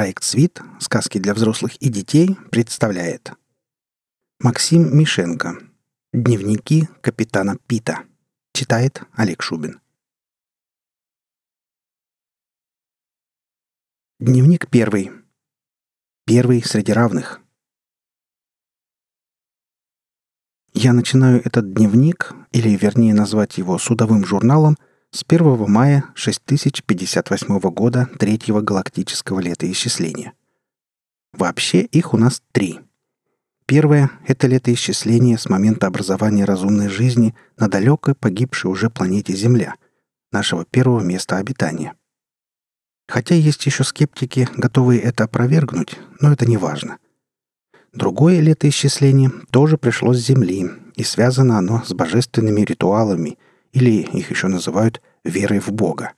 Проект «Свит. Сказки для взрослых и детей» представляет Максим Мишенко. Дневники капитана Пита. Читает Олег Шубин. Дневник первый. Первый среди равных. Я начинаю этот дневник, или вернее назвать его судовым журналом – с 1 мая 6058 года третьего галактического летоисчисления. Вообще их у нас три. Первое — это летоисчисление с момента образования разумной жизни на далекой погибшей уже планете Земля, нашего первого места обитания. Хотя есть еще скептики, готовые это опровергнуть, но это не важно. Другое летоисчисление тоже пришло с Земли, и связано оно с божественными ритуалами — или их еще называют верой в Бога.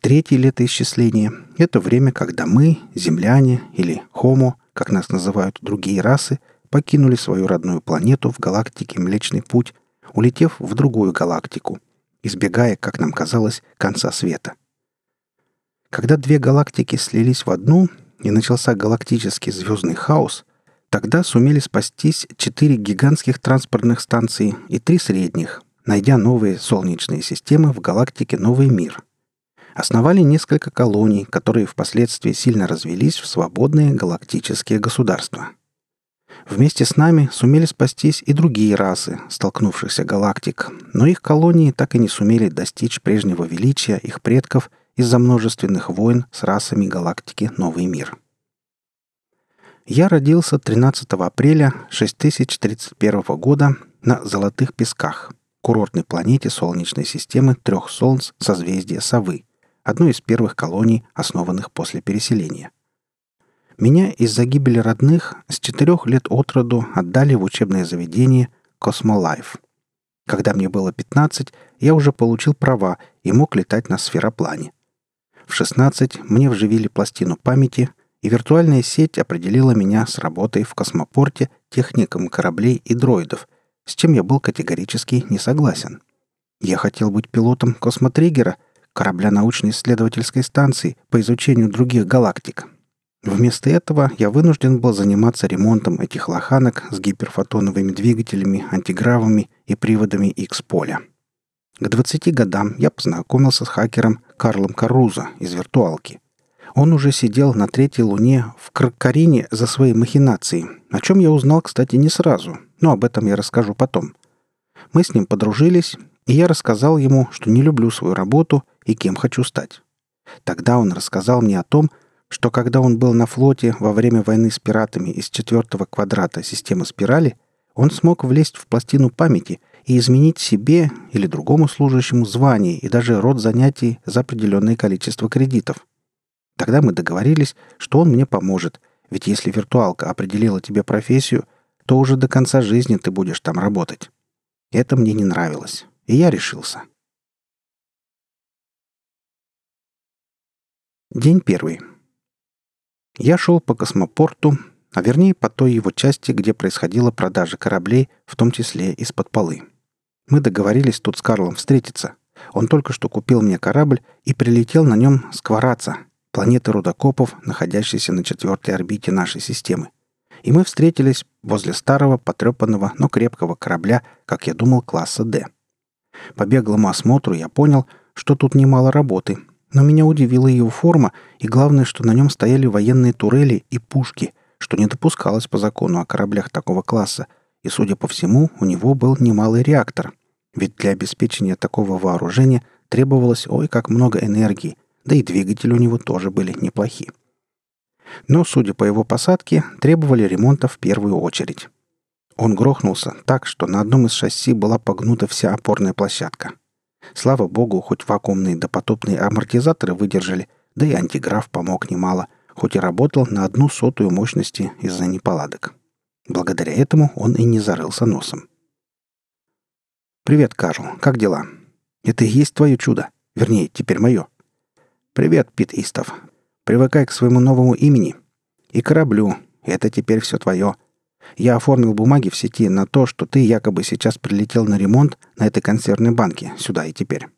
Третье летоисчисление — это время, когда мы, земляне или homo, как нас называют другие расы, покинули свою родную планету в галактике Млечный Путь, улетев в другую галактику, избегая, как нам казалось, конца света. Когда две галактики слились в одну и начался галактический звездный хаос, тогда сумели спастись четыре гигантских транспортных станции и три средних, найдя новые солнечные системы в галактике Новый мир. Основали несколько колоний, которые впоследствии сильно развелись в свободные галактические государства. Вместе с нами сумели спастись и другие расы, столкнувшихся галактик, но их колонии так и не сумели достичь прежнего величия их предков из-за множественных войн с расами галактики Новый мир. Я родился 13 апреля 6031 года на Золотых Песках – курортной планете Солнечной системы трех Солнц созвездия Совы, одной из первых колоний, основанных после переселения. Меня из-за гибели родных с четырех лет от роду отдали в учебное заведение Космолайф. Когда мне было 15, я уже получил права и мог летать на сфероплане. В 16 мне вживили пластину памяти, и виртуальная сеть определила меня с работой в космопорте техником кораблей и дроидов – с чем я был категорически не согласен. Я хотел быть пилотом космотриггера, корабля научно-исследовательской станции по изучению других галактик. Вместо этого я вынужден был заниматься ремонтом этих лоханок с гиперфотоновыми двигателями, антигравами и приводами X-поля. К 20 годам я познакомился с хакером Карлом Карузо из виртуалки. Он уже сидел на третьей луне в Кракарине за свои махинации, о чем я узнал, кстати, не сразу, но об этом я расскажу потом. Мы с ним подружились, и я рассказал ему, что не люблю свою работу и кем хочу стать. Тогда он рассказал мне о том, что когда он был на флоте во время войны с пиратами из четвертого квадрата системы спирали, он смог влезть в пластину памяти и изменить себе или другому служащему звание и даже род занятий за определенное количество кредитов. Тогда мы договорились, что он мне поможет, ведь если виртуалка определила тебе профессию, то уже до конца жизни ты будешь там работать. Это мне не нравилось, и я решился. День первый. Я шел по космопорту, а вернее по той его части, где происходила продажа кораблей, в том числе из-под полы. Мы договорились тут с Карлом встретиться. Он только что купил мне корабль и прилетел на нем сквараться, планеты рудокопов, находящейся на четвертой орбите нашей системы. И мы встретились возле старого, потрепанного, но крепкого корабля, как я думал, класса «Д». По беглому осмотру я понял, что тут немало работы, но меня удивила его форма, и главное, что на нем стояли военные турели и пушки, что не допускалось по закону о кораблях такого класса, и, судя по всему, у него был немалый реактор, ведь для обеспечения такого вооружения требовалось ой как много энергии, да и двигатели у него тоже были неплохие. Но, судя по его посадке, требовали ремонта в первую очередь. Он грохнулся так, что на одном из шасси была погнута вся опорная площадка. Слава богу, хоть вакуумные допотопные амортизаторы выдержали, да и антиграф помог немало, хоть и работал на одну сотую мощности из-за неполадок. Благодаря этому он и не зарылся носом. «Привет, Карл. Как дела? Это и есть твое чудо. Вернее, теперь мое», «Привет, Пит Истов. Привыкай к своему новому имени. И кораблю. Это теперь все твое. Я оформил бумаги в сети на то, что ты якобы сейчас прилетел на ремонт на этой консервной банке, сюда и теперь.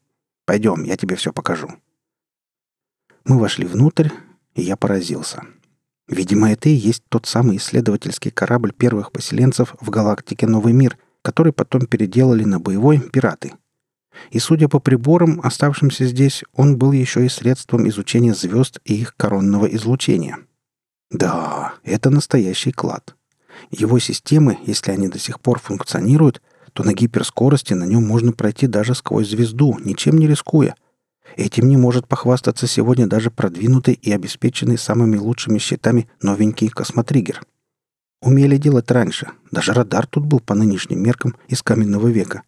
Пойдем, я тебе все покажу». Мы вошли внутрь, и я поразился. Видимо, это и есть тот самый исследовательский корабль первых поселенцев в галактике Новый мир, который потом переделали на боевой пираты. И, судя по приборам, оставшимся здесь, он был еще и средством изучения звезд и их коронного излучения. Да, это настоящий клад. Его системы, если они до сих пор функционируют, то на гиперскорости на нем можно пройти даже сквозь звезду, ничем не рискуя. Этим не может похвастаться сегодня даже продвинутый и обеспеченный самыми лучшими щитами новенький космотриггер. Умели делать раньше. Даже радар тут был по нынешним меркам из каменного века.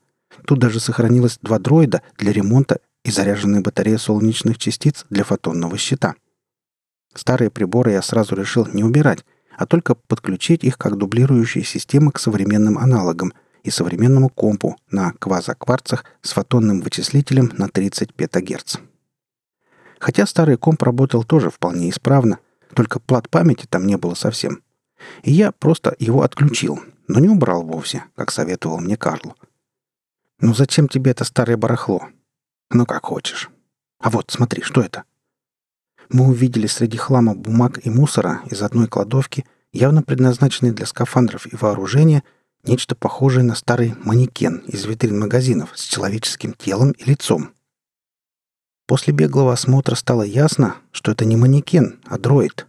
Тут даже сохранилось два дроида для ремонта и заряженная батарея солнечных частиц для фотонного щита. Старые приборы я сразу решил не убирать, а только подключить их как дублирующие системы к современным аналогам и современному компу на квазокварцах с фотонным вычислителем на 30 петагерц. Хотя старый комп работал тоже вполне исправно, только плат памяти там не было совсем. И я просто его отключил, но не убрал вовсе, как советовал мне Карл. «Ну зачем тебе это старое барахло?» «Ну как хочешь». «А вот, смотри, что это?» Мы увидели среди хлама бумаг и мусора из одной кладовки, явно предназначенной для скафандров и вооружения, нечто похожее на старый манекен из витрин магазинов с человеческим телом и лицом. После беглого осмотра стало ясно, что это не манекен, а дроид.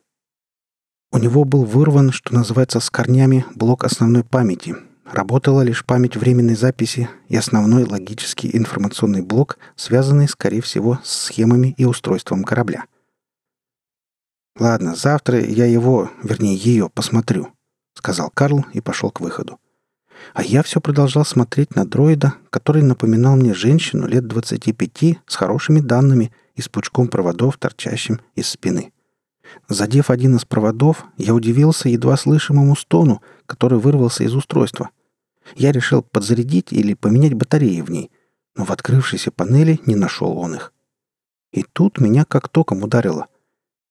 У него был вырван, что называется, с корнями блок основной памяти. Работала лишь память временной записи и основной логический информационный блок, связанный, скорее всего, с схемами и устройством корабля. «Ладно, завтра я его, вернее, ее посмотрю», — сказал Карл и пошел к выходу. А я все продолжал смотреть на дроида, который напоминал мне женщину лет 25 с хорошими данными и с пучком проводов, торчащим из спины. Задев один из проводов, я удивился едва слышимому стону, который вырвался из устройства. Я решил подзарядить или поменять батареи в ней, но в открывшейся панели не нашел он их. И тут меня как током ударило.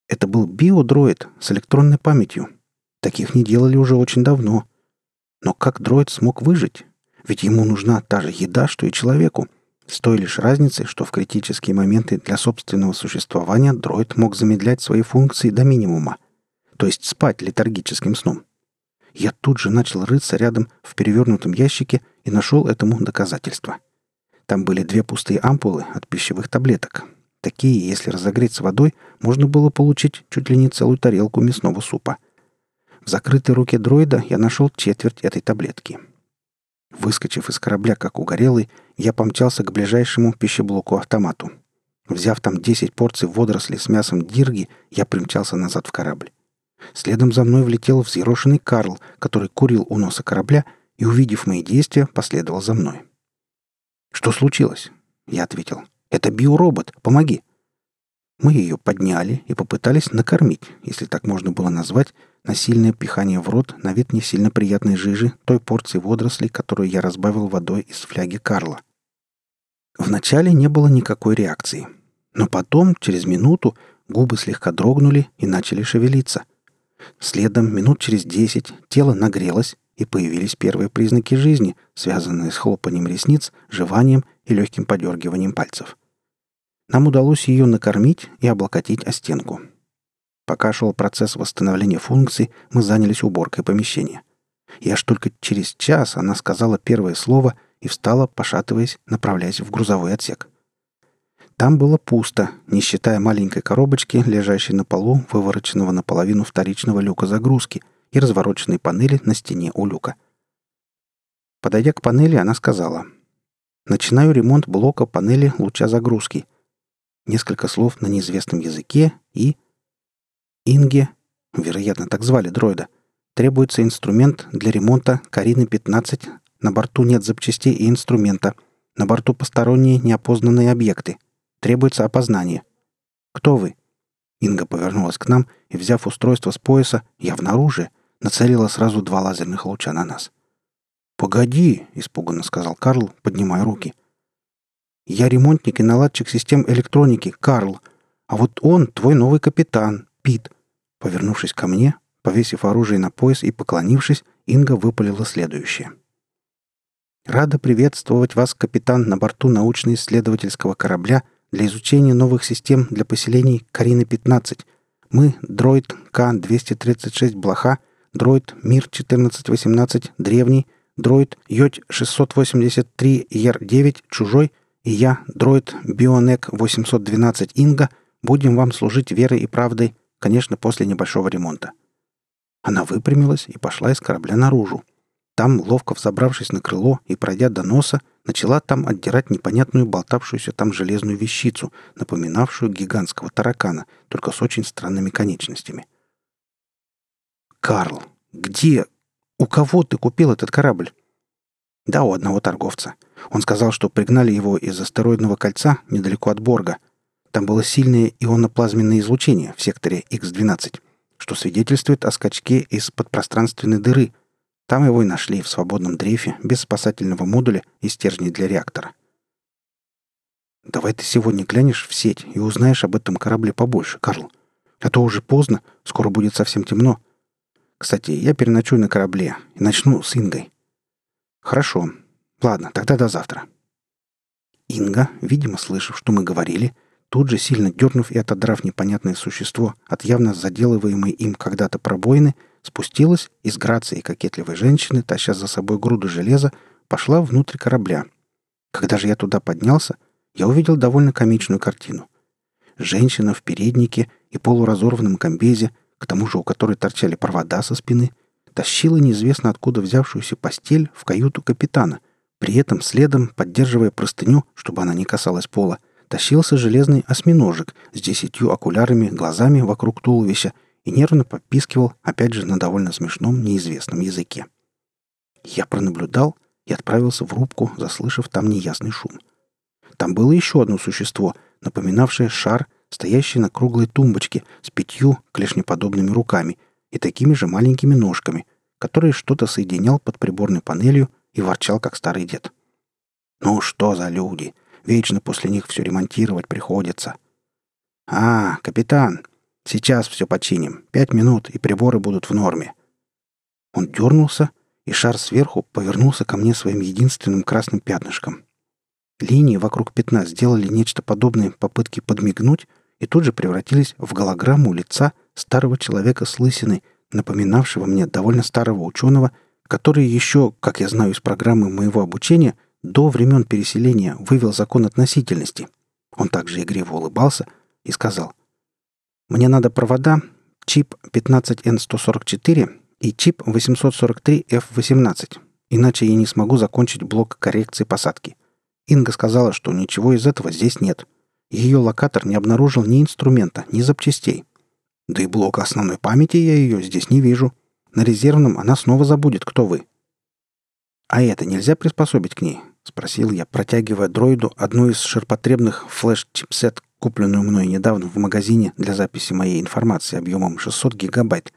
Это был биодроид с электронной памятью. Таких не делали уже очень давно. Но как дроид смог выжить? Ведь ему нужна та же еда, что и человеку. С той лишь разницей, что в критические моменты для собственного существования дроид мог замедлять свои функции до минимума. То есть спать летаргическим сном. Я тут же начал рыться рядом в перевернутом ящике и нашел этому доказательство. Там были две пустые ампулы от пищевых таблеток, Такие, если разогреть с водой, можно было получить чуть ли не целую тарелку мясного супа. В закрытой руке дроида я нашел четверть этой таблетки. Выскочив из корабля как угорелый, я помчался к ближайшему пищеблоку-автомату. Взяв там 10 порций водорослей с мясом дирги, я примчался назад в корабль. Следом за мной влетел взъерошенный Карл, который курил у носа корабля и, увидев мои действия, последовал за мной. «Что случилось?» Я ответил. Это биоробот. Помоги!» Мы ее подняли и попытались накормить, если так можно было назвать, насильное пихание в рот на вид не сильно приятной жижи той порции водорослей, которую я разбавил водой из фляги Карла. Вначале не было никакой реакции. Но потом, через минуту, губы слегка дрогнули и начали шевелиться. Следом, минут через десять, тело нагрелось, и появились первые признаки жизни, связанные с хлопанием ресниц, жеванием и легким подергиванием пальцев. Нам удалось ее накормить и облокотить о стенку. Пока шел процесс восстановления функций, мы занялись уборкой помещения. И аж только через час она сказала первое слово и встала, пошатываясь, направляясь в грузовой отсек. Там было пусто, не считая маленькой коробочки, лежащей на полу, вывороченного наполовину вторичного люка загрузки и развороченной панели на стене у люка. Подойдя к панели, она сказала «Начинаю ремонт блока панели луча загрузки несколько слов на неизвестном языке и... Инге, вероятно, так звали дроида, требуется инструмент для ремонта Карины-15. На борту нет запчастей и инструмента. На борту посторонние неопознанные объекты. Требуется опознание. Кто вы? Инга повернулась к нам и, взяв устройство с пояса, явно оружие, нацелила сразу два лазерных луча на нас. «Погоди!» — испуганно сказал Карл, поднимая руки. Я ремонтник и наладчик систем электроники, Карл. А вот он твой новый капитан, Пит». Повернувшись ко мне, повесив оружие на пояс и поклонившись, Инга выпалила следующее. «Рада приветствовать вас, капитан, на борту научно-исследовательского корабля для изучения новых систем для поселений Карины-15. Мы — дроид К-236 «Блоха», дроид Мир-1418 «Древний», дроид Йоть-683 Ер-9 «Чужой» и я, дроид Бионек-812 «Инга», будем вам служить верой и правдой, конечно, после небольшого ремонта. Она выпрямилась и пошла из корабля наружу. Там, ловко взобравшись на крыло и пройдя до носа, начала там отдирать непонятную болтавшуюся там железную вещицу, напоминавшую гигантского таракана, только с очень странными конечностями. «Карл, где? У кого ты купил этот корабль?» «Да, у одного торговца. Он сказал, что пригнали его из астероидного кольца недалеко от Борга. Там было сильное ионоплазменное излучение в секторе X-12, что свидетельствует о скачке из подпространственной дыры, там его и нашли в свободном дрейфе, без спасательного модуля и стержней для реактора. «Давай ты сегодня глянешь в сеть и узнаешь об этом корабле побольше, Карл. А то уже поздно, скоро будет совсем темно. Кстати, я переночую на корабле и начну с Ингой». «Хорошо. Ладно, тогда до завтра». Инга, видимо, слышав, что мы говорили, тут же сильно дернув и отодрав непонятное существо от явно заделываемой им когда-то пробоины, спустилась и с грацией кокетливой женщины, таща за собой груду железа, пошла внутрь корабля. Когда же я туда поднялся, я увидел довольно комичную картину. Женщина в переднике и полуразорванном комбезе, к тому же у которой торчали провода со спины, тащила неизвестно откуда взявшуюся постель в каюту капитана, при этом следом, поддерживая простыню, чтобы она не касалась пола, тащился железный осьминожек с десятью окулярами, глазами вокруг туловища и нервно попискивал, опять же, на довольно смешном неизвестном языке. Я пронаблюдал и отправился в рубку, заслышав там неясный шум. Там было еще одно существо, напоминавшее шар, стоящий на круглой тумбочке с пятью клешнеподобными руками и такими же маленькими ножками, которые что-то соединял под приборной панелью и ворчал, как старый дед. «Ну что за люди? Вечно после них все ремонтировать приходится». «А, капитан, Сейчас все починим. Пять минут, и приборы будут в норме». Он дернулся, и шар сверху повернулся ко мне своим единственным красным пятнышком. Линии вокруг пятна сделали нечто подобное попытке подмигнуть и тут же превратились в голограмму лица старого человека с лысиной, напоминавшего мне довольно старого ученого, который еще, как я знаю из программы моего обучения, до времен переселения вывел закон относительности. Он также игриво улыбался и сказал мне надо провода, чип 15N144 и чип 843F18, иначе я не смогу закончить блок коррекции посадки. Инга сказала, что ничего из этого здесь нет. Ее локатор не обнаружил ни инструмента, ни запчастей. Да и блок основной памяти я ее здесь не вижу. На резервном она снова забудет, кто вы. А это нельзя приспособить к ней? — спросил я, протягивая дроиду одну из ширпотребных флеш-чипсет купленную мной недавно в магазине для записи моей информации объемом 600 гигабайт.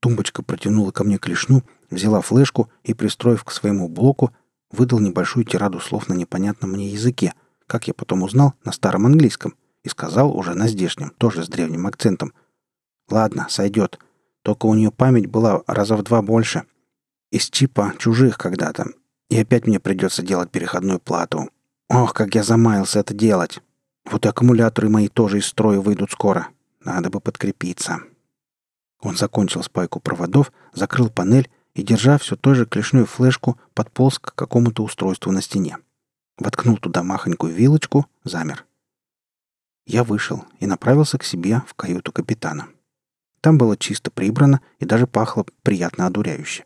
Тумбочка протянула ко мне клешню, взяла флешку и, пристроив к своему блоку, выдал небольшую тираду слов на непонятном мне языке, как я потом узнал, на старом английском, и сказал уже на здешнем, тоже с древним акцентом. «Ладно, сойдет. Только у нее память была раза в два больше. Из чипа чужих когда-то. И опять мне придется делать переходную плату. Ох, как я замаялся это делать!» Вот и аккумуляторы мои тоже из строя выйдут скоро. Надо бы подкрепиться. Он закончил спайку проводов, закрыл панель и, держа все той же клешную флешку, подполз к какому-то устройству на стене. Воткнул туда махонькую вилочку, замер. Я вышел и направился к себе в каюту капитана. Там было чисто прибрано и даже пахло приятно одуряюще.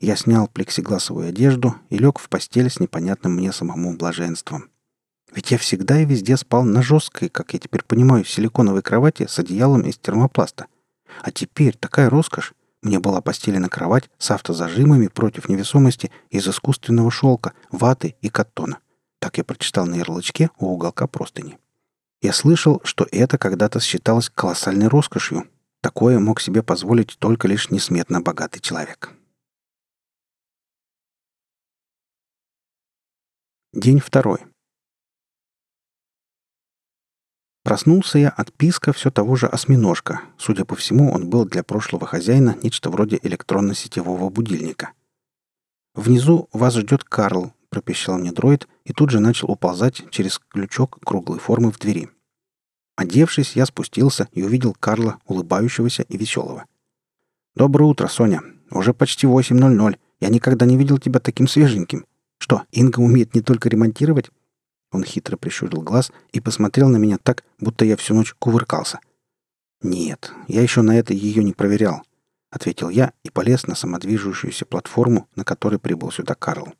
Я снял плексигласовую одежду и лег в постель с непонятным мне самому блаженством. Ведь я всегда и везде спал на жесткой, как я теперь понимаю, силиконовой кровати с одеялом из термопласта. А теперь такая роскошь. Мне была постелена кровать с автозажимами против невесомости из искусственного шелка, ваты и каттона. Так я прочитал на ярлычке у уголка простыни. Я слышал, что это когда-то считалось колоссальной роскошью. Такое мог себе позволить только лишь несметно богатый человек. День второй. Проснулся я от писка все того же осьминожка. Судя по всему, он был для прошлого хозяина нечто вроде электронно-сетевого будильника. «Внизу вас ждет Карл», — пропищал мне дроид и тут же начал уползать через ключок круглой формы в двери. Одевшись, я спустился и увидел Карла, улыбающегося и веселого. «Доброе утро, Соня. Уже почти 8.00. Я никогда не видел тебя таким свеженьким. Что, Инга умеет не только ремонтировать?» Он хитро прищурил глаз и посмотрел на меня так, будто я всю ночь кувыркался. «Нет, я еще на это ее не проверял», — ответил я и полез на самодвижущуюся платформу, на которой прибыл сюда Карл.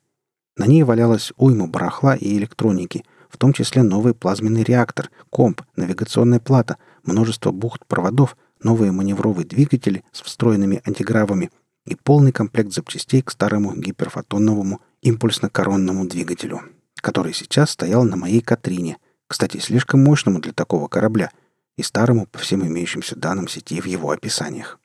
На ней валялась уйма барахла и электроники, в том числе новый плазменный реактор, комп, навигационная плата, множество бухт проводов, новые маневровые двигатели с встроенными антигравами и полный комплект запчастей к старому гиперфотоновому импульсно-коронному двигателю, который сейчас стоял на моей Катрине, кстати, слишком мощному для такого корабля и старому по всем имеющимся данным сети в его описаниях.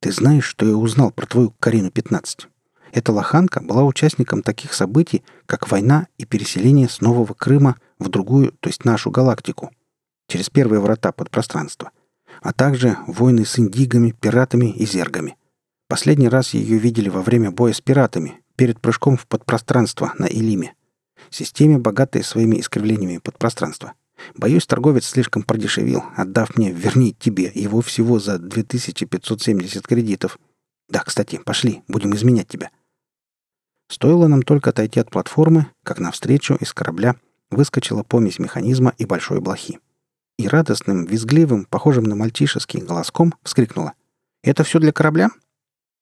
«Ты знаешь, что я узнал про твою Карину-15?» Эта лоханка была участником таких событий, как война и переселение с Нового Крыма в другую, то есть нашу галактику, через первые врата подпространства, а также войны с индигами, пиратами и зергами. Последний раз ее видели во время боя с пиратами, перед прыжком в подпространство на Илиме. Системе, богатой своими искривлениями подпространства. Боюсь, торговец слишком продешевил, отдав мне, вернее, тебе, его всего за 2570 кредитов. Да, кстати, пошли, будем изменять тебя. Стоило нам только отойти от платформы, как навстречу из корабля выскочила помесь механизма и большой блохи. И радостным, визгливым, похожим на мальчишеский голоском вскрикнула. «Это все для корабля?